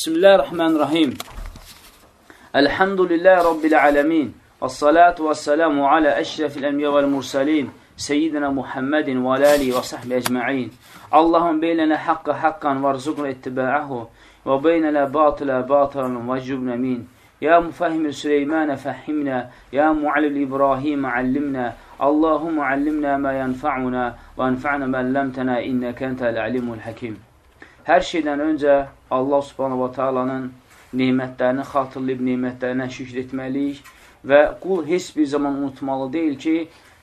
بسم الله الرحمن الرحيم الحمد لله رب العالمين والصلاة والسلام على أشرف الأنبياء والمرسلين سيدنا محمد والالي وصحبه أجمعين اللهم بيننا حق حقا وارزقنا اتباعه وبيننا باطلا باطلا واجبنا مين يا مفهم سليمان فهمنا يا معلم إبراهيم علمنا اللهم علمنا ما ينفعنا وانفعنا ما لمتنا إنك أنت العلم الحكيم Hər şeydən öncə Allah subhanahu wa ta'alanın neymətlərini xatırlayıb, neymətlərinə şükr etməliyik və qul heç bir zaman unutmalı deyil ki,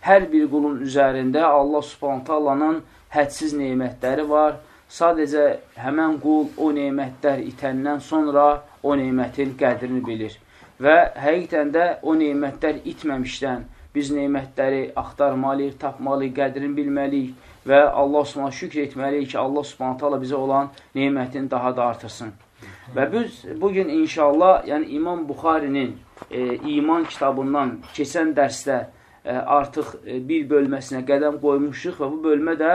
hər bir qulun üzərində Allah subhanahu ta'alanın hədsiz neymətləri var. Sadəcə həmən qul o neymətlər itəndən sonra o neymətin qədrini bilir. Və həqiqətən də o neymətlər itməmişdən biz neymətləri axtarmalıyıq, tapmalıyıq, qədrini bilməliyik və Allah Subhanahu şükr etməliyik ki, Allah Subhanahu taala bizə olan nemətini daha da artırsın. Və biz bu gün inşallah, yəni İmam Buxarinin e, iman kitabından keçən dərsdə e, artıq e, bir bölməsinə qədəm qoymuşuq və bu bölmə də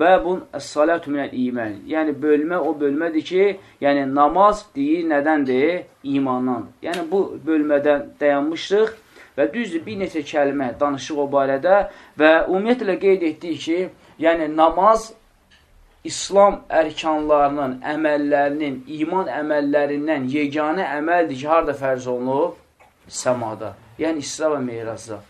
bəbun əs-salatu minəl iman. Yəni bölmə o bölmədir ki, yəni namaz deyir nədəndir? İmandan. Yəni bu bölmədən dayanmışdıq və düzdür bir neçə kəlmə danışıq o barədə və ümumiyyətlə qeyd etdik ki, Yəni, namaz İslam ərkanlarının, əməllərinin, iman əməllərindən yeganə əməldir ki, harada fərz olunub? Səmada. Yəni, İsra və Meyrazda.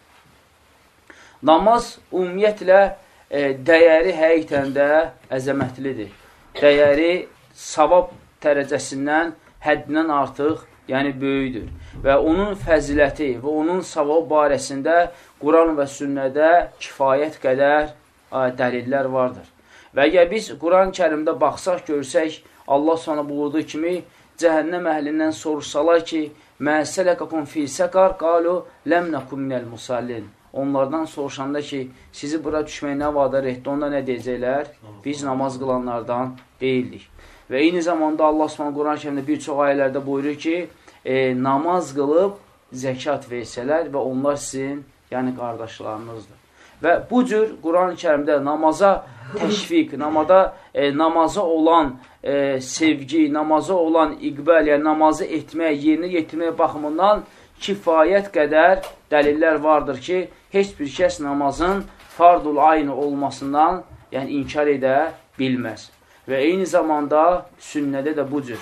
Namaz ümumiyyətlə e, dəyəri həqiqətən də əzəmətlidir. Dəyəri savab dərəcəsindən həddindən artıq, yəni böyüdür. Və onun fəziləti və onun savab barəsində Quran və sünnədə kifayət qədər dəlillər vardır. Və əgər biz Quran-ı kərimdə baxsaq, görsək, Allah sana buyurduğu kimi, cəhənnəm əhlindən soruşsalar ki, Məsələkəkum fi səqar qalu ləm nəkum minəl musallin. Onlardan soruşanda ki, sizi bura düşmək nə vadar etdi, onda nə deyəcəklər? Biz namaz qılanlardan deyildik. Və eyni zamanda Allah Subhanahu Quran-ı Kərimdə bir çox ayələrdə buyurur ki, e, namaz qılıb zəkat versələr və onlar sizin, yəni qardaşlarınızdır. Və bu cür Quran-ı kərimdə namaza təşviq, namada, e, namaza olan e, sevgi, namaza olan iqbəl, yəni namazı etmək, yerinə yetirmək baxımından kifayət qədər dəlillər vardır ki, heç bir kəs namazın fardul aynı olmasından yəni inkar edə bilməz. Və eyni zamanda sünnədə də bu cür,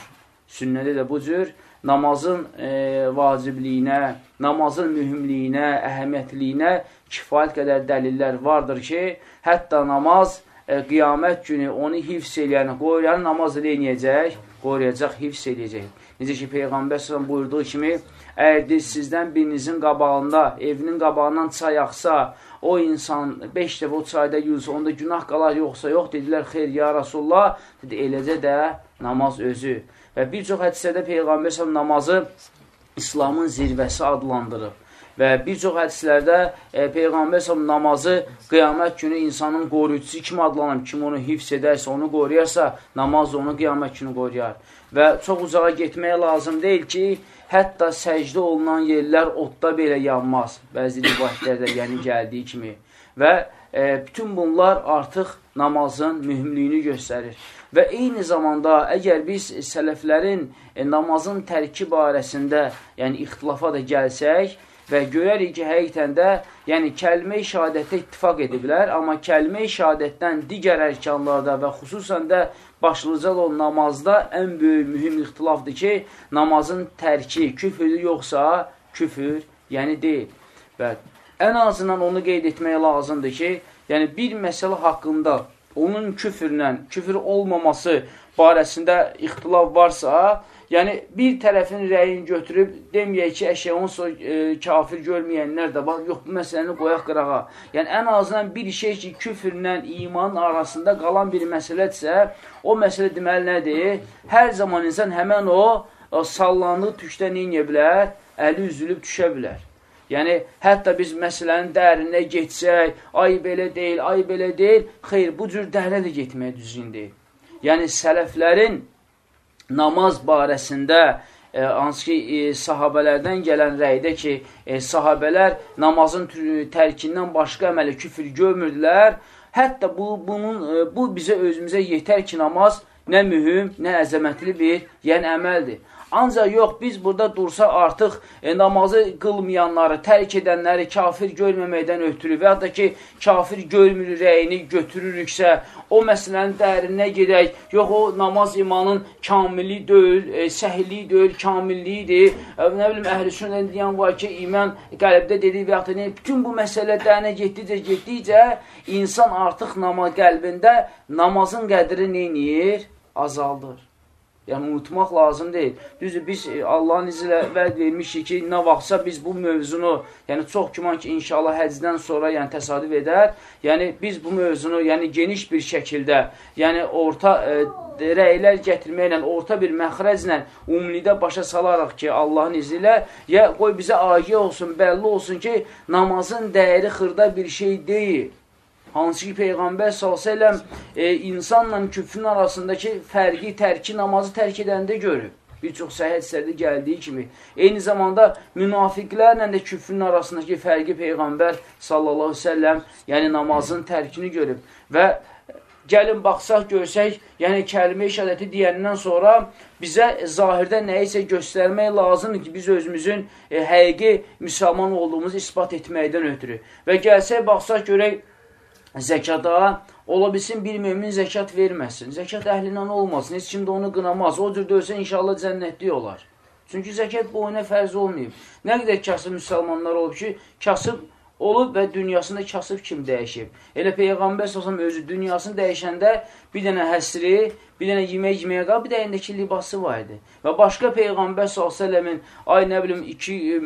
sünnədə də bu cür namazın e, vacibliyinə, namazın mühümliyinə, əhəmiyyətliyinə kifayət qədər dəlillər vardır ki, hətta namaz e, qiyamət günü onu hifz eləyən, qoruyan namaz eləyəcək, qoruyacaq, hifz eləyəcək. Necə ki, Peyğəmbər s.ə.v buyurduğu kimi, əgər sizdən birinizin qabağında, evinin qabağından çay axsa, o insan 5 dəfə o çayda yuyulsa, onda günah qalar yoxsa yox, dedilər, xeyr, ya Rasulullah, dedi, eləcə də namaz özü. Və bir çox hədisədə Peyğəmbər s.ə.v namazı İslamın zirvəsi adlandırıb. Və bir çox hədislərdə e, Peyğəmbər s.ə.v namazı qiyamət günü insanın qoruyucusu kimi adlanır. Kim onu hifz edərsə, onu qoruyarsa, namaz onu qiyamət günü qoruyar. Və çox uzağa getməyə lazım deyil ki, hətta səcdə olunan yerlər otda belə yanmaz. Bəzi rivayətlərdə yəni gəldiyi kimi. Və e, bütün bunlar artıq namazın mühümlüyünü göstərir. Və eyni zamanda əgər biz sələflərin e, namazın tərki barəsində, yəni ixtilafa da gəlsək, və görərik ki, həqiqətən də, yəni kəlmə-i şəhadətə ittifaq ediblər, amma kəlmə-i şəhadətdən digər ərkanlarda və xüsusən də başlıca olan namazda ən böyük mühüm ixtilafdır ki, namazın tərki küfürdür yoxsa küfür, yəni deyil. Və ən azından onu qeyd etmək lazımdır ki, yəni bir məsələ haqqında onun küfrlə, küfür olmaması barəsində ixtilaf varsa, Yəni, bir tərəfin rəyini götürüb, deməyək ki, əşyə onsuz e, kafir görməyənlər də var, yox, bu məsələni qoyaq qırağa. Yəni, ən azından bir şey ki, küfrlə imanın arasında qalan bir məsələdirsə, o məsələ deməli nədir? Hər zaman insan həmən o, o sallandığı tükdə neyə bilər? Əli üzülüb düşə bilər. Yəni, hətta biz məsələnin dərinə geçsək, ay belə deyil, ay belə deyil, xeyr, bu cür dərinə də getməyə düzgün deyil. Yəni, sələflərin namaz barəsində e, hansı ki, e, sahabələrdən gələn rəydə ki, e, sahabələr namazın tərkindən başqa əməli küfür görmürdülər. Hətta bu, bunun, e, bu bizə özümüzə yetər ki, namaz nə mühüm, nə əzəmətli bir yəni əməldir. Ancaq yox, biz burada dursa artıq e, namazı qılmayanları, tərk edənləri kafir görməməkdən ötürü və ya da ki, kafir görmür rəyini götürürüksə, o məsələnin dərinə gedək, yox, o namaz imanın kamili deyil, e, səhilliyi deyil, kamilliyidir. E, nə bilim, əhl-i sünnədən deyən var ki, iman qəlbdə dediyi və ya da ne, bütün bu məsələ dərinə getdikcə, getdikcə insan artıq nama qəlbində namazın qədri neynir? Azaldır. Yəni, unutmaq lazım deyil. Düzdür, biz e, Allahın izi ilə vəd vermişik ki, nə vaxtsa biz bu mövzunu, yəni çox güman ki, inşallah həcdən sonra yəni, təsadüf edər. Yəni, biz bu mövzunu yəni, geniş bir şəkildə, yəni orta e, rəylər gətirməklə, orta bir məxrəclə, umumidə başa salaraq ki, Allahın izi ilə, ya qoy bizə agih olsun, bəlli olsun ki, namazın dəyəri xırda bir şey deyil. Hansı ki, Peyğəmbər s.ə.v e, insanla küfrün arasındakı fərqi, tərki namazı tərk edəndə görüb. Bir çox səhət sərdə gəldiyi kimi. Eyni zamanda münafiqlərlə də küfrün arasındakı fərqi Peyğəmbər səlləm, yəni namazın tərkini görüb. Və gəlin baxsaq, görsək, yəni kəlmə işarəti deyəndən sonra bizə zahirdə nəyisə göstərmək lazımdır ki, biz özümüzün e, həqiqi müsəlman olduğumuzu ispat etməkdən ötürü. Və gəlsək, baxsaq, görək, zəkata, ola bilsin bir mümin zəkat verməsin. Zəkat əhlindən olmasın, heç kim də onu qınamaz. O cür döysə inşallah cənnətli olar. Çünki zəkat boyuna fərz olmayıb. Nə qədər kasıb müsəlmanlar olub ki, kasıb olub və dünyasında kasıb kim dəyişib. Elə Peyğəmbər səsəm özü dünyasını dəyişəndə bir dənə həsri, bir dənə yemək yeməyə qal, bir də əlindəki libası var idi. Və başqa Peyğəmbər s.ə.v-in ay nə bilim iki e,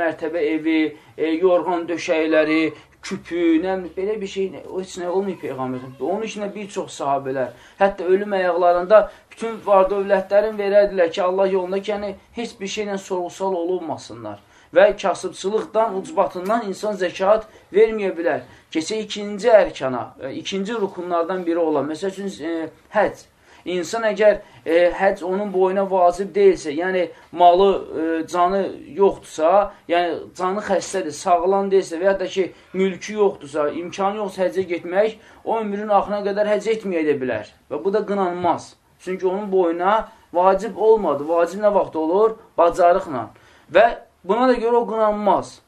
mərtəbə evi, e, yorğan döşəkləri, küpü, nə, belə bir şey, o heç nə olmayıb Peyğəmbərin. Onun içində bir çox sahabələr, hətta ölüm əyaqlarında bütün var dövlətlərin verərdilər ki, Allah yolunda ki, yəni heç bir şeylə sorğusal olunmasınlar. Və kasıbçılıqdan, ucbatından insan zəkat verməyə bilər. Keçə ikinci ərkana, e, ikinci rukunlardan biri olan, məsəl üçün, e, həc. İnsan əgər e, həc onun boyuna vacib deyilsə, yəni malı, e, canı yoxdursa, yəni canı xəstədir, sağlam deyilsə və ya da ki, mülkü yoxdursa, imkanı yoxsa həccə getmək, o ömrün axına qədər həcc etməyə də bilər. Və bu da qınanmaz. Çünki onun boyuna vacib olmadı. Vacib nə vaxt olur? Bacarıqla. Və buna da görə o qınanmaz.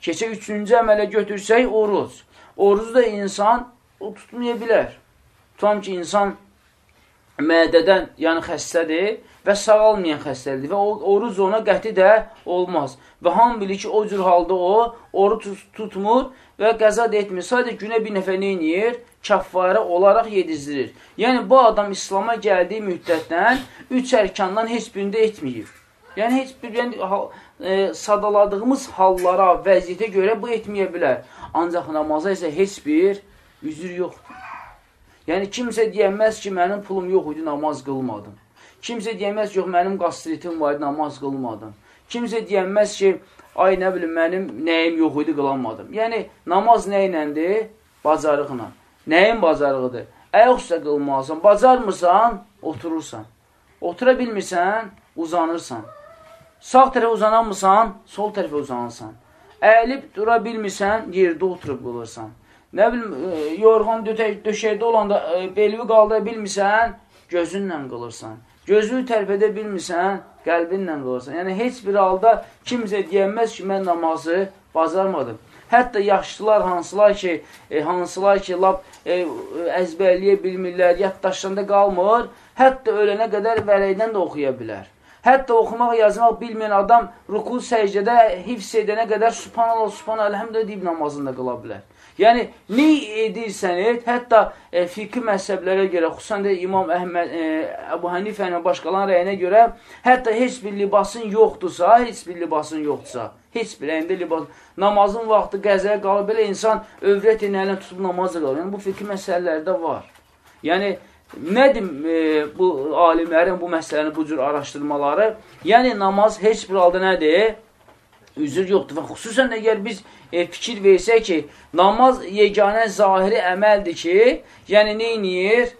Keçə üçüncü əmələ götürsək, oruz. Oruzu da insan o tutmaya bilər. Tutam ki, insan mədədən, yəni xəstədir və sağalmayan xəstəlidir və oruc ona qəti də olmaz. Və hamı bilir ki, o cür halda o, oruc tutmur və qəza da etmir. Sadəcə günə bir nəfər neyiniyir? Kəffarə olaraq yedizdirir. Yəni, bu adam İslama gəldiyi müddətdən üç ərkandan heç birində etməyib. Yəni, heç bir yəni, e, sadaladığımız hallara, vəziyyətə görə bu etməyə bilər. Ancaq namaza isə heç bir üzür yoxdur. Yəni, kimsə deyəməz ki, mənim pulum yox idi, namaz qılmadım. Kimsə deyəməz ki, yox, mənim qastritim var idi, namaz qılmadım. Kimsə deyəməz ki, ay, nə bilim, mənim nəyim yox idi, qılanmadım. Yəni, namaz nə iləndir? Bacarıqla. Nəyin bacarığıdır? Əyə xüsusə qılmalısan. Bacarmırsan, oturursan. Otura bilmirsən, uzanırsan. Sağ tərəfə uzanamırsan, sol tərəfə uzanırsan. Əyilib dura bilmirsən, yerdə oturub qılırsan nə bilim, e, yorğan döşəkdə olanda e, belvi qaldıra bilmirsən, gözünlə qılırsan. Gözünü tərpədə bilmirsən, qəlbinlə qılırsan. Yəni, heç bir halda kimsə deyəməz ki, mən namazı bacarmadım. Hətta yaşlılar hansılar ki, e, hansılar ki, lap e, əzbərləyə bilmirlər, yaddaşlarında qalmır, hətta ölənə qədər vələkdən də oxuya bilər. Hətta oxumaq, yazmaq bilməyən adam ruku səcdədə hifz edənə qədər subhanallah, subhanallah, əlhəmdə deyib namazında qıla bilər. Yəni, nə edirsən et, hətta e, fiqhi məhzəblərə görə, xüsusən də İmam Əhməd, e, Əbu Hənifənin başqalarının rəyinə görə, hətta heç bir libasın yoxdursa, heç bir libasın yoxdursa, heç bir əyində libas, namazın vaxtı qəzəyə qalır, belə insan övrət inəylə tutub namazı qalır. Yəni, bu fiqhi məsələlərdə var. Yəni, nədir e, bu alimlərin bu məsələni, bu cür araşdırmaları? Yəni, namaz heç bir halda nədir? Üzr yoxdur. Və xüsusən əgər biz e, fikir versək ki, namaz yeganə zahiri əməldir ki, yəni neyniyir?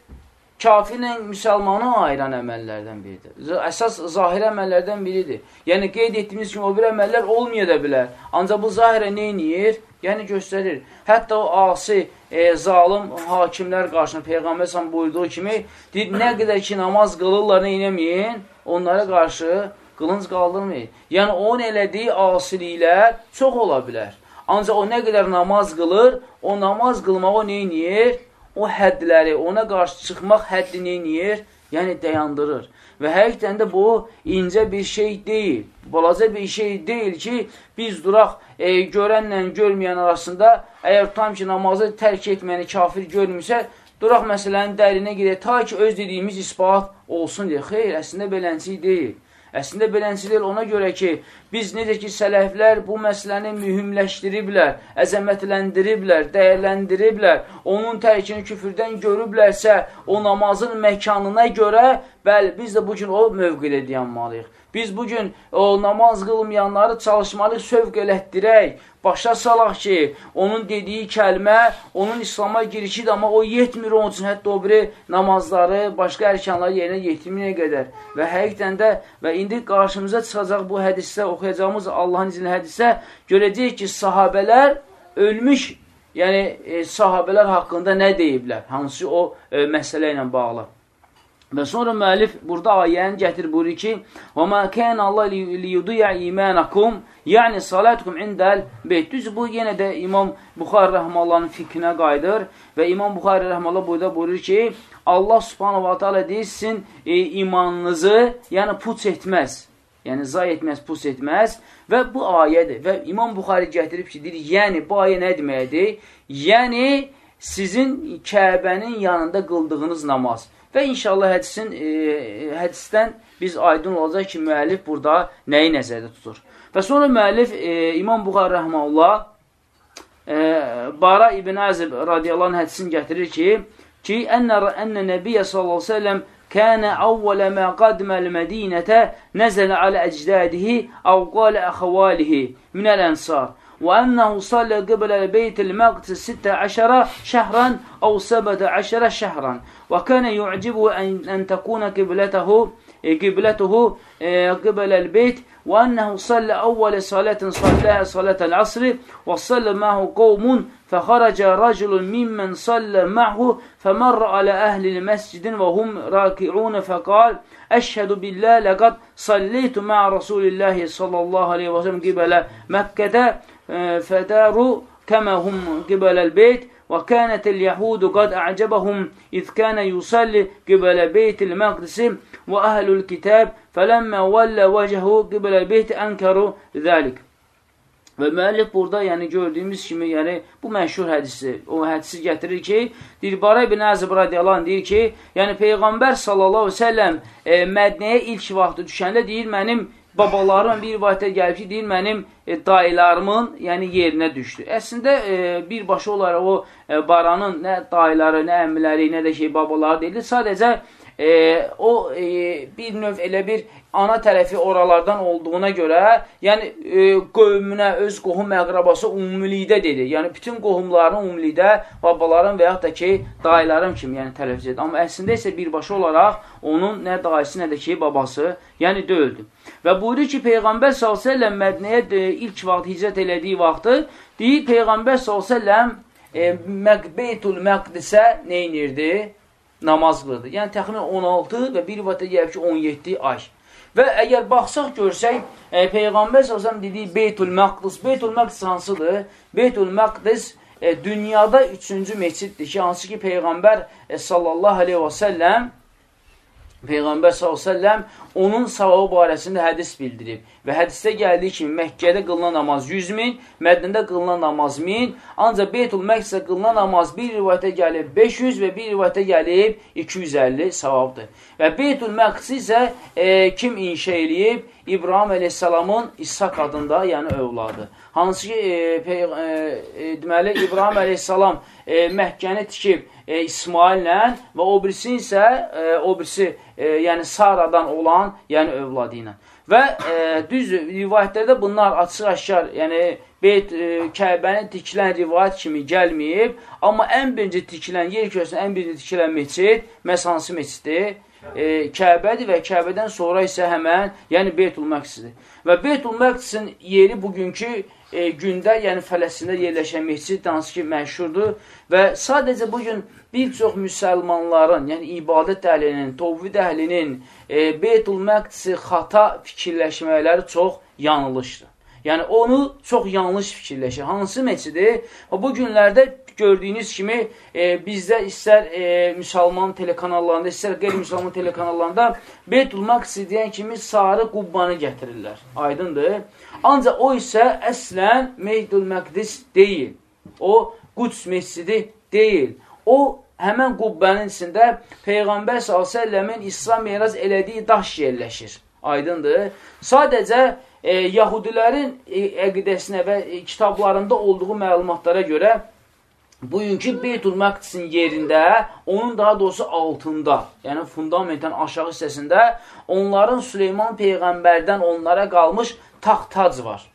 Kafirlə müsəlmanı ayıran əməllərdən biridir. Əsas zahiri əməllərdən biridir. Yəni, qeyd etdiyimiz kimi o bir əməllər olmaya da bilər. Ancaq bu zahirə neyniyir? Yəni, göstərir. Hətta o asi e, zalim hakimlər qarşısında Peyğəmbər sən buyurduğu kimi, deyir, nə qədər ki, namaz qılırlar, nə eləməyin, onlara qarşı qılınc qaldırmayın. Yəni, onun elədiyi asiliklər çox ola bilər. Ancaq o nə qədər namaz qılır, o namaz qılmağı neyniyir? O həddləri, ona qarşı çıxmaq həddi neyniyir? Yəni, dayandırır. Və həqiqdən də bu incə bir şey deyil. Balaca bir şey deyil ki, biz duraq e, görənlə görməyən arasında, əgər tutam ki, namazı tərk etməyəni kafir görmürsə, duraq məsələnin dərinə gedək, ta ki, öz dediyimiz ispat olsun deyə. Xeyr, əslində beləncik deyil. Əslində beləncə deyil, ona görə ki, biz necə ki, sələflər bu məsələni mühümləşdiriblər, əzəmətləndiriblər, dəyərləndiriblər, onun tərkini küfürdən görüblərsə, o namazın məkanına görə, bəli, biz də bugün o mövqidə dayanmalıyıq. Biz bugün o namaz qılmayanları çalışmalıyıq, sövq elətdirək, başa salaq ki, onun dediyi kəlmə, onun İslama girişidir, amma o yetmir onun üçün, hətta o biri namazları, başqa ərkanları yerinə yetirməyə qədər. Və həqiqdən də, və indi qarşımıza çıxacaq bu hədisdə, oxuyacağımız Allahın izinlə hədisdə, görəcəyik ki, sahabələr ölmüş, yəni e, sahabələr haqqında nə deyiblər, hansı o e, məsələ ilə bağlı. Və sonra müəllif burada ayəni gətir buyurur ki: "Və ma kana Allah liyudiya imanakum", yəni salatukum indəl beyt. Düz bu yenə də İmam Buxari rəhməhullanın fikrinə qayıdır və İmam Buxari rəhməhullah burada buyurur ki, Allah Subhanahu va Taala deyir sizin e, imanınızı, yəni puç etməz. Yəni zay etməz, pus etməz və bu ayədir. Və İmam Buxari gətirib ki, deyir, yəni bu ayə nə deməkdir? Yəni sizin Kəbənin yanında qıldığınız namaz. Və inşallah hədisin, e, hədisdən biz aydın olacaq ki, müəllif burada nəyi nəzərdə tutur. Və sonra müəllif e, İmam Buxar Rəhməllah e, Bara İbn Əzib radiyallahu anh hədisini gətirir ki, ki, ənnə, ənnə nəbiyyə sallallahu aleyhi ve sellem كان أول ما قدم المدينة نزل على أجداده أو قال أخواله من الأنصار وأنه صلى قبل البيت المقدس ستة عشر شهرا أو سبعة عشر شهرا وكان يعجبه أن, تكون قبلته قبلته قبل البيت وأنه صلى أول صلاة صلاها صلاة العصر وصلى معه قوم فخرج رجل ممن صلى معه فمر على أهل المسجد وهم راكعون فقال أشهد بالله لقد صليت مع رسول الله صلى الله عليه وسلم قبل مكة فداروا كما هم قبل البيت وكانت اليهود قد أعجبهم إذ كان يصلي قبل بيت المقدس وأهل الكتاب فلما ولى وجهه قبل البيت أنكروا ذلك Və müəllif burada, yəni gördüyümüz kimi, yəni bu məşhur hədisi, o hədisi gətirir ki, deyir, Bara ibn Əzib radiyallahu deyir ki, yəni Peyğəmbər sallallahu aleyhi ve selləm e, Mədnəyə ilk vaxtı düşəndə deyir, mənim babalarım bir rivayətə gəlib ki, deyir, mənim e, dayılarımın yəni, yerinə düşdü. Əslində, e, birbaşa olaraq o e, baranın nə dayıları, nə əmmiləri, nə də şey babaları deyilir. Sadəcə e, o e, bir növ elə bir ana tərəfi oralardan olduğuna görə, yəni e, qövmünə, öz qohum məqrabası umumilikdə dedi. Yəni bütün qohumların umumilikdə babaların və yaxud da ki, dayılarım kimi yəni tələffüz edir. Amma əslində isə birbaşa olaraq onun nə dayısı, nə də ki, babası, yəni döyüldü. Və buyurur ki, Peyğəmbər s.ə.v Mədnəyə e, ilk vaxt hicrət elədiyi vaxtı, deyir Peyğəmbər s.ə.v e, Beytul Məqdisə neynirdi? Namaz qılırdı. Yəni təxminən 16 və bir vaxtda gəlib ki, 17 ay. Və əgər baxsaq görsək, e, Peyğəmbər s.ə.v dediyi Beytul Məqdis, Beytul Məqdis hansıdır? Beytul Məqdis e, dünyada üçüncü meçiddir ki, hansı ki Peyğəmbər e, sallallahu aleyhi və səlləm Peyğəmbər s.ə.v onun savabı barəsində hədis bildirib. Və hədisdə gəldiyi kimi Məkkədə qılınan namaz 100 min, Mədnədə qılınan namaz 1000, ancaq Beytul Məqsə qılınan namaz bir rivayətə gəlib 500 və bir rivayətə gəlib 250 savabdır. Və Beytul Məqsi isə e, kim inşa eləyib? İbrahim əleyhissalamın İshak adında, yəni övladı. Hansı ki, e, e, e, deməli, İbrahim əleyhissalam e, Məkkəni tikib e, İsmaillə və o birisi isə, e, o birisi, e, yəni Saradan olan, yəni övladı ilə. Və e, düz rivayətlərdə bunlar açıq-aşkar, yəni Beyt e, Kəbənin tikilən rivayət kimi gəlməyib, amma ən birinci tikilən, yer körsün ən birinci tikilən meçid, məhz hansı meçiddir? e, Kəbədir və Kəbədən sonra isə həmən, yəni Beytul Məqsidir. Və Beytul Məqsisin yeri bugünkü e, gündə, yəni Fələstində yerləşən mescid hansı ki, məşhurdur və sadəcə bugün bir çox müsəlmanların, yəni ibadət əhlinin, tovvid əhlinin e, Beytul Məqdisi xata fikirləşmələri çox yanlışdır. Yəni, onu çox yanlış fikirləşir. Hansı meçidi? Bu günlərdə gördüyünüz kimi e, bizdə istər e, müsəlman telekanallarında, istər qeyri-müsəlman telekanallarında Beytul Maqsi deyən kimi sarı qubbanı gətirirlər. Aydındır. Ancaq o isə əslən Beytul Məqdis deyil. O Quds mescidi deyil. O həmən qubbənin içində Peyğəmbər s.ə.v-in İsra miraz elədiyi daş yerləşir. Aydındır. Sadəcə e, Yahudilərin e, əqidəsinə və e, kitablarında olduğu məlumatlara görə bugünkü Beytul Məqdisin yerində, onun daha doğrusu altında, yəni fundamentin aşağı hissəsində onların Süleyman Peyğəmbərdən onlara qalmış taxtac var.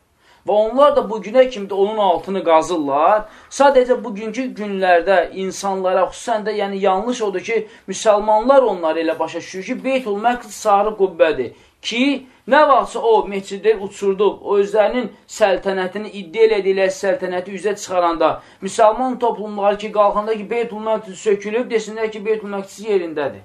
Və onlar da bu günə kimi də onun altını qazırlar. Sadəcə bugünkü günlərdə insanlara, xüsusən də yəni yanlış odur ki, müsəlmanlar onları elə başa düşür ki, Beytul Məqdis sarı qubbədir ki, nə vaxtsa o meçidi uçurdub, o özlərinin səltənətini iddia elədikləri səltənəti üzə çıxaranda, müsəlman toplumları ki, qalxanda ki, Beytul Məqdis sökülüb, desinlər ki, Beytul Məqdis yerindədir.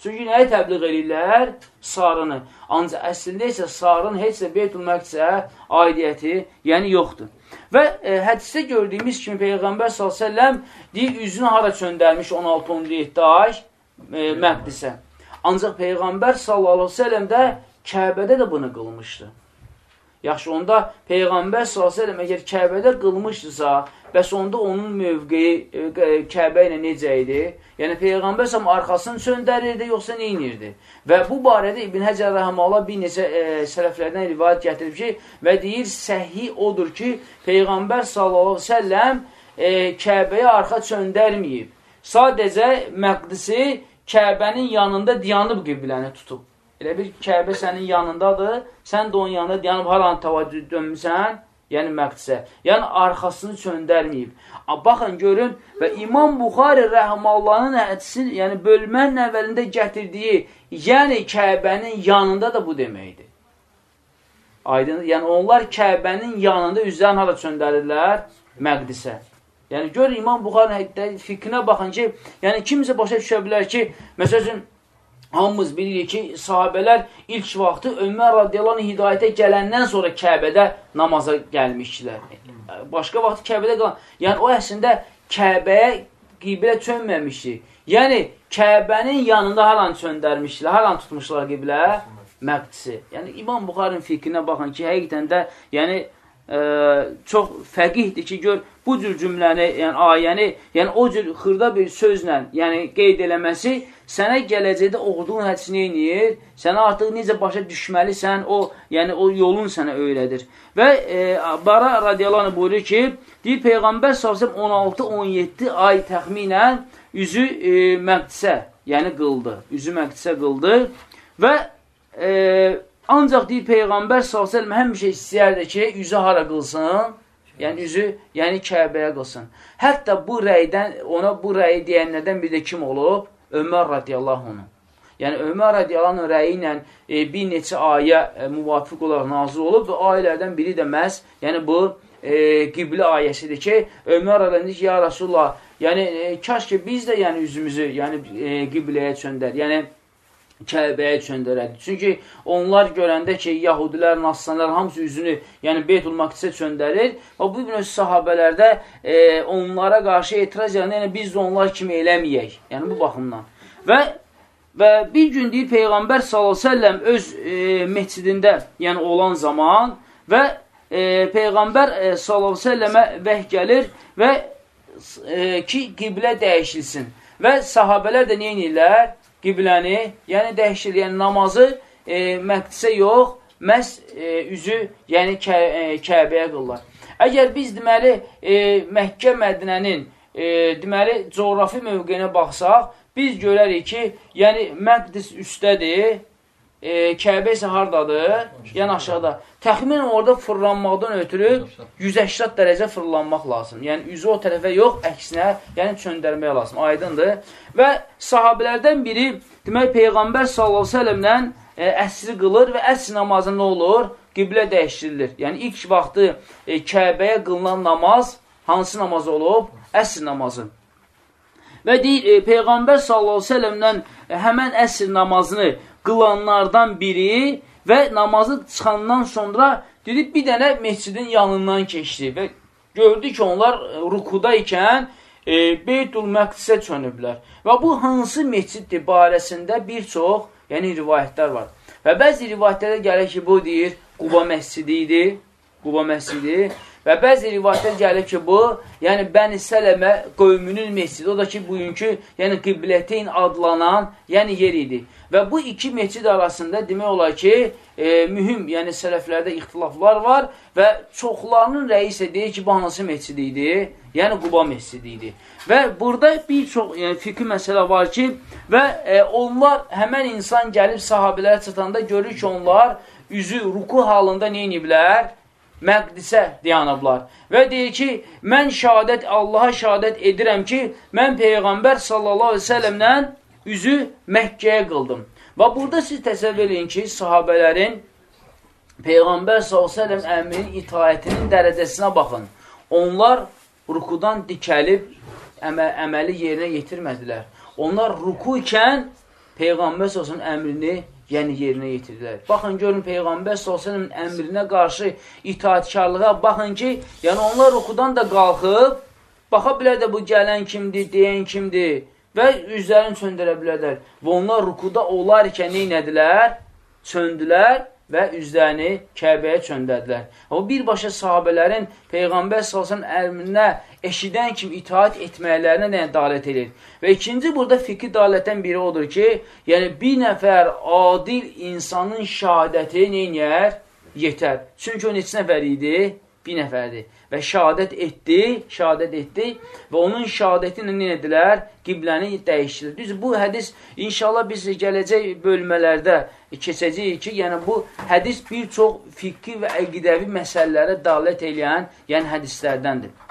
Çünki nəyi təbliğ edirlər? Sarını. Ancaq əslində isə sarın heç də Beytul Məqdisə aidiyyəti, yəni yoxdur. Və e, hədisdə gördüyümüz kimi Peyğəmbər s.ə.v deyir, üzünü hara çöndərmiş 16-17 ay e, Məqdisə. Ancaq Peyğəmbər s.ə.v də Kəbədə də bunu qılmışdı. Yaxşı, onda Peyğəmbər s.ə.v əgər Kəbədə qılmışdısa, bəs onda onun mövqeyi e, Kəbə ilə necə idi? Yəni, Peyğəmbər s.ə.v arxasını söndərirdi, yoxsa neynirdi? Və bu barədə İbn Həcər Rəhəmallah bir neçə e, sələflərdən rivayət gətirib ki, və deyir, səhi odur ki, Peyğəmbər s.ə.v e, Kəbəyə arxa çöndərməyib. Sadəcə məqdisi Kəbənin yanında diyanıb qibləni tutub. Elə bir Kəbə sənin yanındadır, sən də onun yanında dayanıb haranı tavacüd dönmüsən, yəni məqdisə. Yəni arxasını çöndərməyib. Baxın, görün və İmam Buxari rəhmallahının hədisini, yəni bölmənin əvvəlində gətirdiyi, yəni Kəbənin yanında da bu deməkdir. Aydın, yəni onlar Kəbənin yanında üzlərini hala çöndərirlər? Məqdisə. Yəni gör İmam Buxarinin fikrinə baxın ki, yəni kimsə başa düşə bilər ki, məsəl üçün Hamımız bilirik ki, sahabələr ilk vaxtı Ömər radiyallahu hidayətə gələndən sonra Kəbədə namaza gəlmişdilər. Başqa vaxt Kəbədə qalan. Yəni, o əslində Kəbəyə qiblə çönməmişdi. Yəni, Kəbənin yanında halan çöndərmişdilər, halan tutmuşlar qiblə? Məqdisi. Yəni, İmam Buxarın fikrinə baxın ki, həqiqətən də, yəni, ə, çox fəqihdir ki, gör, bu cür cümləni, yəni ayəni, yəni o cür xırda bir sözlə, yəni qeyd eləməsi sənə gələcəkdə oxuduğun hədisi neyinir? Sənə artıq necə başa düşməlisən, o, yəni o yolun sənə öyrədir. Və e, Bara radiyallahu buyurur ki, deyir Peyğəmbər salsam 16-17 ay təxminən üzü e, məqdisə, yəni qıldı. Üzü məqdisə qıldı və e, ancaq deyir Peyğəmbər salsam həmişə istəyərdi ki, üzü hara qılsın? Yəni üzü, yəni Kəbəyə qılsın. Hətta bu rəydən, ona bu rəyi deyənlərdən bir də kim olub? Ömər radiyallahu anh. Yəni, Ömər radiyallahu anh rəyi ilə e, bir neçə ayə e, müvafiq olaraq nazır olub və ayələrdən biri də məhz, yəni bu e, qibli ayəsidir ki, Ömər radiyallahu ki, ya Rasulullah, yəni e, kaş ki biz də yəni üzümüzü yəni e, qibləyə çöndər. Yəni, Kəbəyə çöndərədi. Çünki onlar görəndə ki, Yahudilər, Nassanlar hamısı üzünü, yəni Beytul Maqdisə çöndərir və bu növ sahabələrdə e, onlara qarşı etiraz edən, yəni biz də onlar kimi eləməyək. Yəni bu baxımdan. Və və bir gün deyir Peyğəmbər sallallahu öz e, məscidində, yəni olan zaman və e, Peyğəmbər e, sallallahu vəh gəlir və e, ki, qiblə dəyişilsin. Və sahabələr də nə edirlər? Qibləni, yəni dəyişir, yəni namazı e, məqdisə yox, məhz e, üzü, yəni kə, e, Kəbəyə qıllar. Əgər biz deməli e, Məkkə Mədinənin e, deməli coğrafi mövqeyinə baxsaq, biz görərik ki, yəni Məqdis üstədir, e, Kəbə isə hardadır? Yəni aşağıda. Təxminən orada fırlanmaqdan ötürü 180 dərəcə fırlanmaq lazım. Yəni üzü o tərəfə yox, əksinə, yəni çöndərmək lazım. Aydındır. Və sahabelərdən biri demək Peyğəmbər sallallahu əleyhi və səlləmdən e, əsri qılır və əsr namazı nə olur? Qiblə dəyişdirilir. Yəni ilk vaxtı e, Kəbəyə qılınan namaz hansı namaz olub? Əsr namazı. Və deyir, e, Peyğəmbər sallallahu əleyhi və səlləmdən e, həmən əsr namazını qılanlardan biri və namazı çıxandan sonra dedi, bir dənə mescidin yanından keçdi və gördü ki, onlar e, rukuda ikən e, Beytul Məqdisə çönüblər. Və bu hansı mesciddir barəsində bir çox yəni rivayətlər var. Və bəzi rivayətlərdə gəlir ki, bu deyir, Quba məscidi idi. Quba məscidi. Və bəzi rivayətlər gəlir ki, bu, yəni Bəni Sələmə qövmünün mescidi, o da ki, bugünkü, yəni Qibləteyn adlanan, yəni yer idi. Və bu iki mescid arasında demək olar ki, e, mühüm, yəni sələflərdə ixtilaflar var və çoxlarının rəyi isə deyir ki, bu hansı mescid idi? Yəni Quba mescidi idi. Və burada bir çox yəni, fikri məsələ var ki, və e, onlar, həmən insan gəlib sahabilərə çatanda görür ki, onlar üzü ruku halında neyniblər? Məqdisə dayanıblar. Və deyir ki, mən şəhadət, Allaha şəhadət edirəm ki, mən Peyğəmbər sallallahu aleyhi ve səlləmdən üzü Məkkəyə qıldım. Və burada siz təsəvvür edin ki, sahabələrin Peyğəmbər sallallahu aleyhi ve səlləm əmrinin itaətinin dərəcəsinə baxın. Onlar rukudan dikəlib əmə əməli yerinə yetirmədilər. Onlar ruku ikən Peyğəmbər sallallahu aleyhi ve səlləm əmrini yəni yerinə yetirdilər. Baxın, görün, Peyğəmbər s.ə.v-in əmrinə qarşı itaatkarlığa baxın ki, yəni onlar rukudan da qalxıb, baxa bilər də bu gələn kimdir, deyən kimdir və üzlərini söndürə bilərlər. Və onlar rukuda olarkən neynədilər? Söndülər və üzlərini Kəbəyə çöndədilər. O birbaşa sahabələrin Peyğəmbər salsan əmrinə eşidən kimi itaat etməklərinə nə dalət edir. Və ikinci burada fikri dalətdən biri odur ki, yəni bir nəfər adil insanın şəhadəti neynəyər? Yetər. Çünki o neçə nəfər idi? Bir nəfərdir və şəhadət etdi, şəhadət etdi və onun şəhadəti ilə nə edilər? Qibləni dəyişdirir. Düz bu hədis inşallah biz gələcək bölmələrdə keçəcəyik ki, yəni bu hədis bir çox fiqhi və əqidəvi məsələlərə dalət eləyən, yəni hədislərdəndir.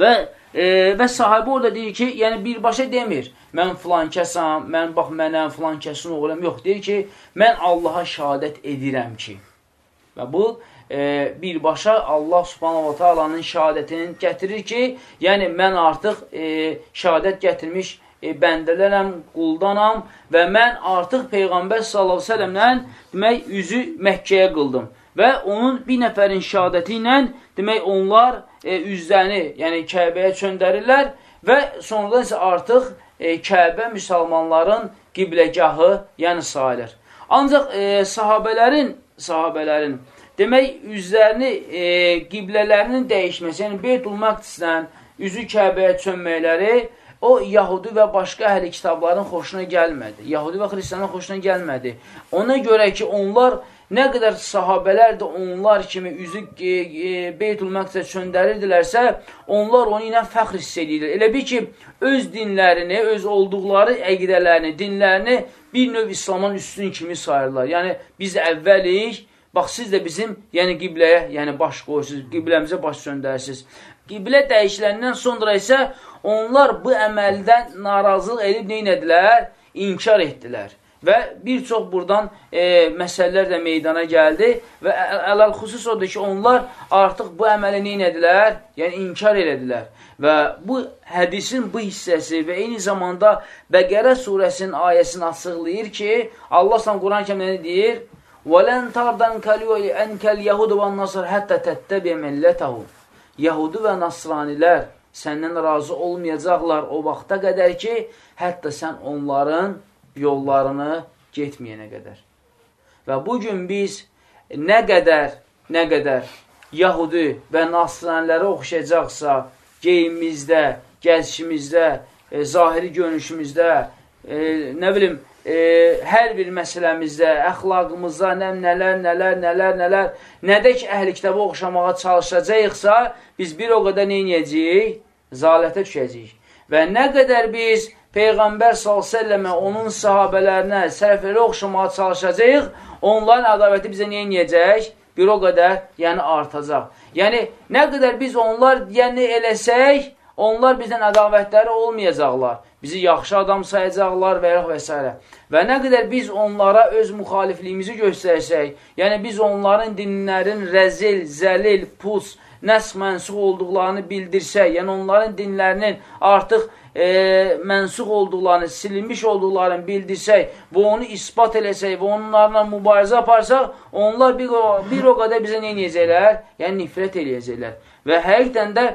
Və e, və sahibə orada deyir ki, yəni birbaşa demir, mən filan kəsam, mən bax mənəm, filan kəsin oğlum, yox, deyir ki, mən Allaha şəhadət edirəm ki. Və bu e, birbaşa Allah subhanahu wa ta'alanın şəhadətini gətirir ki, yəni mən artıq e, şəhadət gətirmiş e, bəndələrəm, quldanam və mən artıq Peyğəmbər sallallahu əleyhi və səlləmdən demək üzü Məkkəyə qıldım. Və onun bir nəfərin şəhadəti ilə demək onlar e, üzlərini, yəni Kəbəyə çöndərirlər və sonradan isə artıq e, Kəbə müsəlmanların qibləgahı, yəni sayılır. Ancaq e, sahabələrin sahabələrin Demək, üzlərini, e, qiblələrinin dəyişməsi, yəni Beytul Məqdisdən üzü Kəbəyə çönməkləri o Yahudi və başqa əhli kitabların xoşuna gəlmədi. Yahudi və xristiyanın xoşuna gəlmədi. Ona görə ki, onlar nə qədər sahabələr də onlar kimi üzü e, e, Beytul Məqdisə çöndərirdilərsə, onlar onu ilə fəxr hiss edirlər. Elə bir ki, öz dinlərini, öz olduqları əqidələrini, dinlərini bir növ İslamın üstün kimi sayırlar. Yəni, biz əvvəlik, Bax, siz də bizim, yəni qibləyə, yəni baş qoyursunuz, qibləmizə baş söndərsiniz. Qiblə dəyişiləndən sonra isə onlar bu əməldən narazılıq edib neynədilər? İnkar etdilər. Və bir çox buradan e, məsələlər də meydana gəldi və ələl xüsus odur ki, onlar artıq bu əməli neynədilər? Yəni, inkar elədilər. Və bu hədisin bu hissəsi və eyni zamanda Bəqərə surəsinin ayəsini açıqlayır ki, Allah s.ə. Quran kəməni deyir, وَلَنْ تَرْدَنْ اَنْكَ الْيَهُدُ وَالنَّصَرْ حَتَّى تَتَّبِيَ مِلَّتَهُ Yahudi və Nasranilər səndən razı olmayacaqlar o vaxta qədər ki, hətta sən onların yollarını getməyənə qədər. Və bugün biz nə qədər, nə qədər Yahudi və Nasranilərə oxşayacaqsa, geyimimizdə, gəzişimizdə, e, zahiri görünüşümüzdə, e, nə bilim, e, hər bir məsələmizdə, əxlaqımızda nə, nələr, nələr, nələr, nələr, nədə ki, əhli kitabı oxşamağa çalışacaqsa, biz bir o qədər neynəyəcəyik? Zalətə düşəcəyik. Və nə qədər biz Peyğəmbər s.ə.və onun sahabələrinə sərf elə oxşamağa çalışacaq, onların ədavəti bizə niyə inəyəcək? Bir o qədər, yəni artacaq. Yəni, nə qədər biz onlar yəni eləsək, onlar bizdən ədavətləri olmayacaqlar. Bizi yaxşı adam sayacaqlar və və s. Və nə qədər biz onlara öz müxalifliyimizi göstərsək, yəni biz onların dinlərin rəzil, zəlil, pus, nəsx mənsuq olduqlarını bildirsək, yəni onların dinlərinin artıq e, mənsux olduqlarını, silinmiş olduqlarını bildirsək və onu ispat eləsək və onlarla mübarizə aparsaq, onlar bir o, bir o qədər bizə nə edəcəklər? Yəni, nifrət eləyəcəklər. Və həqiqdən də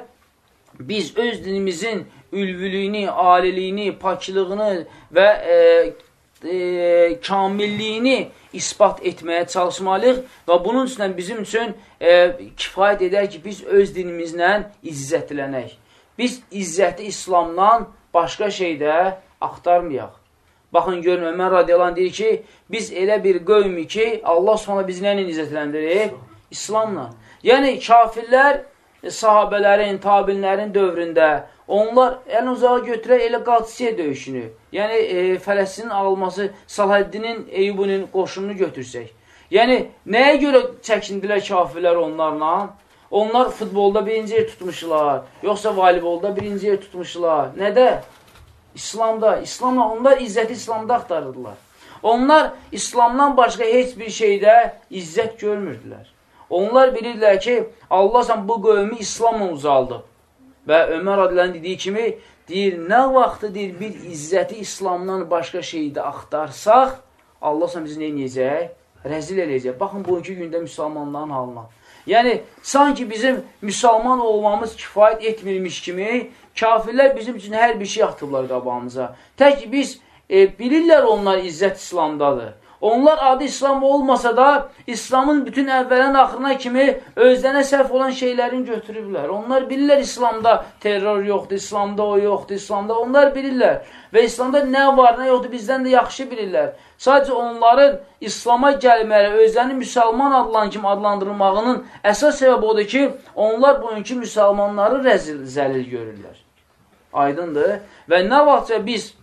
biz öz dinimizin ülvülüyünü, aliliyini, paklığını və e, e, kamilliyini ispat etməyə çalışmalıyıq və bunun üçün bizim üçün e, kifayət edər ki, biz öz dinimizlə izzətlənək. Biz izzəti İslamdan başqa şeydə axtarmayaq. Baxın, görün, Ömər radiyalan deyir ki, biz elə bir qövmü ki, Allah sonra bizi nə ilə izzətləndirir? İslamla. Yəni, kafirlər sahabələrin, tabinlərin dövründə onlar ən uzağa götürək elə Qadisiyə döyüşünü, yəni e, Fələstinin alması Salahaddinin Eyübunun qoşununu götürsək. Yəni, nəyə görə çəkindilər kafirlər onlarla? Onlar futbolda birinci yer tutmuşlar, yoxsa voleybolda birinci yer tutmuşlar. Nədə? İslamda. İslamla onlar izzəti İslamda axtarırdılar. Onlar İslamdan başqa heç bir şeydə izzət görmürdülər. Onlar bilirlər ki, Allah sən bu qövmü İslamla uzaldıb. Və Ömər adilən dediyi kimi, deyir, nə vaxtı deyir, bir izzəti İslamdan başqa şeydə axtarsaq, Allah sən bizi nə edəcək? Rəzil eləyəcək. Baxın, bugünkü gündə müsəlmanların halına. Yəni, sanki bizim müsəlman olmamız kifayət etmirmiş kimi, kafirlər bizim üçün hər bir şey atıblar qabağımıza. Tək ki, biz e, bilirlər onlar izzət İslamdadır. Onlar adı İslam olmasa da İslamın bütün əvvələn axırına kimi özlərinə səhv olan şeylərini götürüblər. Onlar bilirlər İslamda terror yoxdur, İslamda o yoxdur, İslamda onlar bilirlər. Və İslamda nə var, nə yoxdur bizdən də yaxşı bilirlər. Sadəcə onların İslama gəlmələri, özlərini müsəlman adlan kimi adlandırmağının əsas səbəb odur ki, onlar bugünkü müsəlmanları rəzil, zəlil görürlər. Aydındır. Və nə vaxtca biz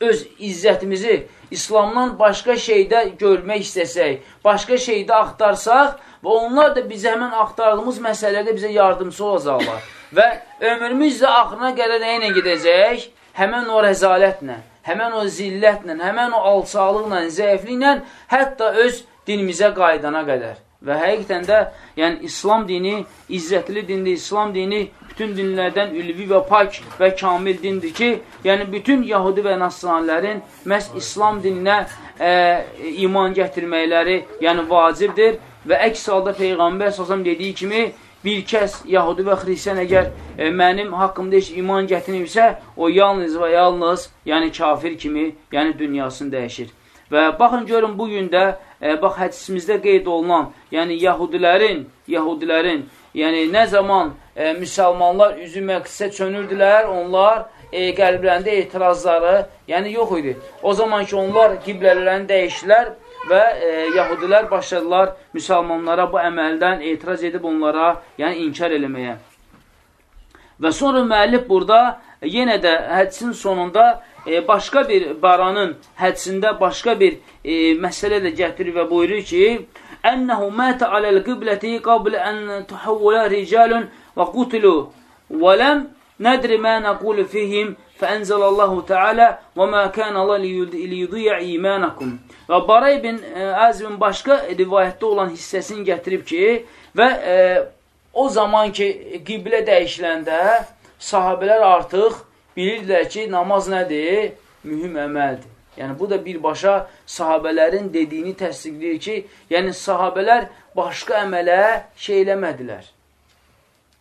öz izzətimizi İslamdan başqa şeydə görmək istəsək, başqa şeydə axtarsaq və onlar da bizə həmən axtardığımız məsələdə bizə yardımcı olacaqlar. Və ömrümüz də axırına qədər nə ilə gedəcək? Həmən o rəzalətlə, həmən o zillətlə, həmən o alçalıqla, zəifliklə, hətta öz dinimizə qaydana qədər. Və həqiqətən də, yəni İslam dini izzətli dindir, İslam dini bütün dinlərdən ülvi və pak və kamil dindir ki, yəni bütün Yahudi və Nasranilərin məhz İslam dininə ə, iman gətirməkləri yəni vacibdir və əks halda Peyğəmbər səsəm dediyi kimi bir kəs Yahudi və Xristiyan əgər e, mənim haqqımda heç iman gətirmirsə, o yalnız və yalnız yəni kafir kimi yəni dünyasını dəyişir. Və baxın görün bu gün də e, bax hədisimizdə qeyd olunan, yəni Yahudilərin, Yahudilərin yəni nə zaman e, müsəlmanlar üzü məqsisə çönürdülər, onlar e, qəlblərində etirazları yəni yox idi. O zaman ki, onlar qiblələrini dəyişdilər və e, yahudilər başladılar müsəlmanlara bu əməldən etiraz edib onlara yəni inkar eləməyə. Və sonra müəllif burada e, yenə də hədisin sonunda e, başqa bir baranın hədsində başqa bir e, məsələ də gətirir və buyurur ki, Ənəhu mətə aləl qibləti qablə ən tuhəvvələ ricalun və qutlu və ləm nədri mə nəqulu fihim fəənzəlallahu tealə və mə kənə Allah liyudiyə imanəkum. Və Bara ibn Əzmin e, başqa rivayətdə olan hissəsini gətirib ki, və e, o zaman ki, qiblə dəyişiləndə sahabələr artıq bilirdilər ki, namaz nədir? Mühüm əməldir. Yəni, bu da birbaşa sahabələrin dediyini təsdiqləyir ki, yəni sahabələr başqa əmələ şey eləmədilər.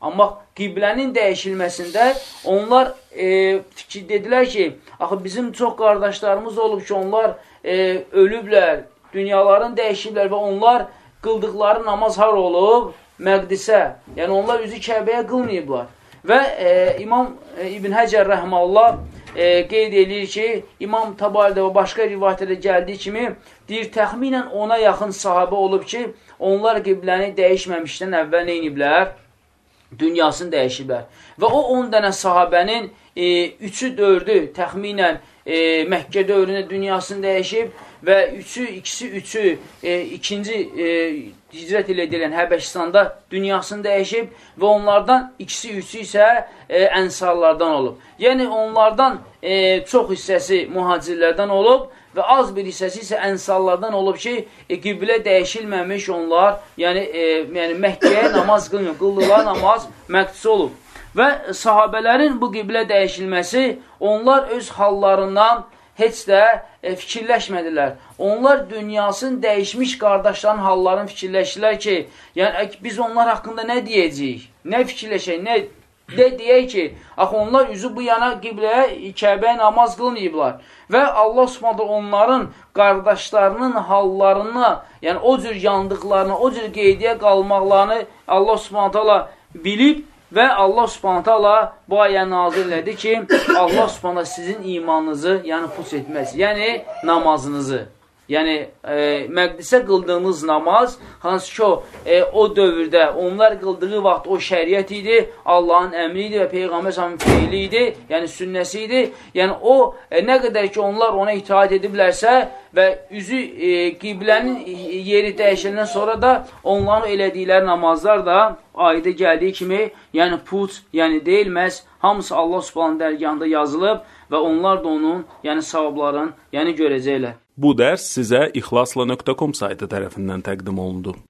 Amma qiblənin dəyişilməsində onlar e, dedilər ki, axı bizim çox qardaşlarımız olub ki, onlar e, ölüblər, dünyaların dəyişiblər və onlar qıldıqları namaz har olub? Məqdisə. Yəni onlar üzü Kəbəyə qılmayıblar. Və e, İmam e, İbn Həcər rəhməllah e, qeyd edir ki, İmam Tabaridə və başqa rivayətlərdə gəldiyi kimi, deyir, təxminən ona yaxın sahabə olub ki, onlar qibləni dəyişməmişdən əvvəl neyniblər? dünyasını dəyişiblər. Və o 10 dənə sahabənin e, 3-ü, 4-ü təxminən e, Məkkə dövründə dünyasını dəyişib və üçü, ikisi üçü e, ikinci e, hicrət ilə edilən Həbəşistanda dünyasını dəyişib və onlardan ikisi üçü isə e, ənsarlardan olub. Yəni onlardan e, çox hissəsi mühacirlərdən olub və az bir hissəsi isə ənsarlardan olub ki, e, qiblə dəyişilməmiş onlar, yəni, e, yəni Məkkəyə namaz qılmıyor, qıldılar namaz məqdisi olub. Və sahabələrin bu qiblə dəyişilməsi onlar öz hallarından heç də e, fikirləşmədilər. Onlar dünyasını dəyişmiş qardaşların hallarını fikirləşdilər ki, yəni biz onlar haqqında nə deyəcəyik? Nə fikirləşək? Nə də deyək ki, axı onlar üzü bu yana qibləyə, Kəbəyə namaz qılmayıblar. Və Allah Subhanahu onların qardaşlarının hallarını, yəni o cür yandıqlarını, o cür qeydiyə qalmaqlarını Allah Subhanahu bilib Və Allah subhanətə Allah bu ayə nazir elədi ki, Allah subhanətə sizin imanınızı, yəni pus etməz, yəni namazınızı. Yəni, e, məqdisə qıldığınız namaz, hansı ki, o, e, o dövrdə onlar qıldığı vaxt o şəriət idi, Allahın əmri idi və Peyğəmbər səmin feyli idi, yəni sünnəsi idi. Yəni, o, e, nə qədər ki, onlar ona itaat ediblərsə və üzü e, qiblənin yeri dəyişəndən sonra da onların elədikləri namazlar da ayda gəldiyi kimi, yəni puç, yəni deyilməz, hamısı Allah subhanın dərgahında yazılıb və onlar da onun, yəni savabların, yəni görəcəklər. Bu dərs sizə ixlasla.com saytı tərəfindən təqdim olundu.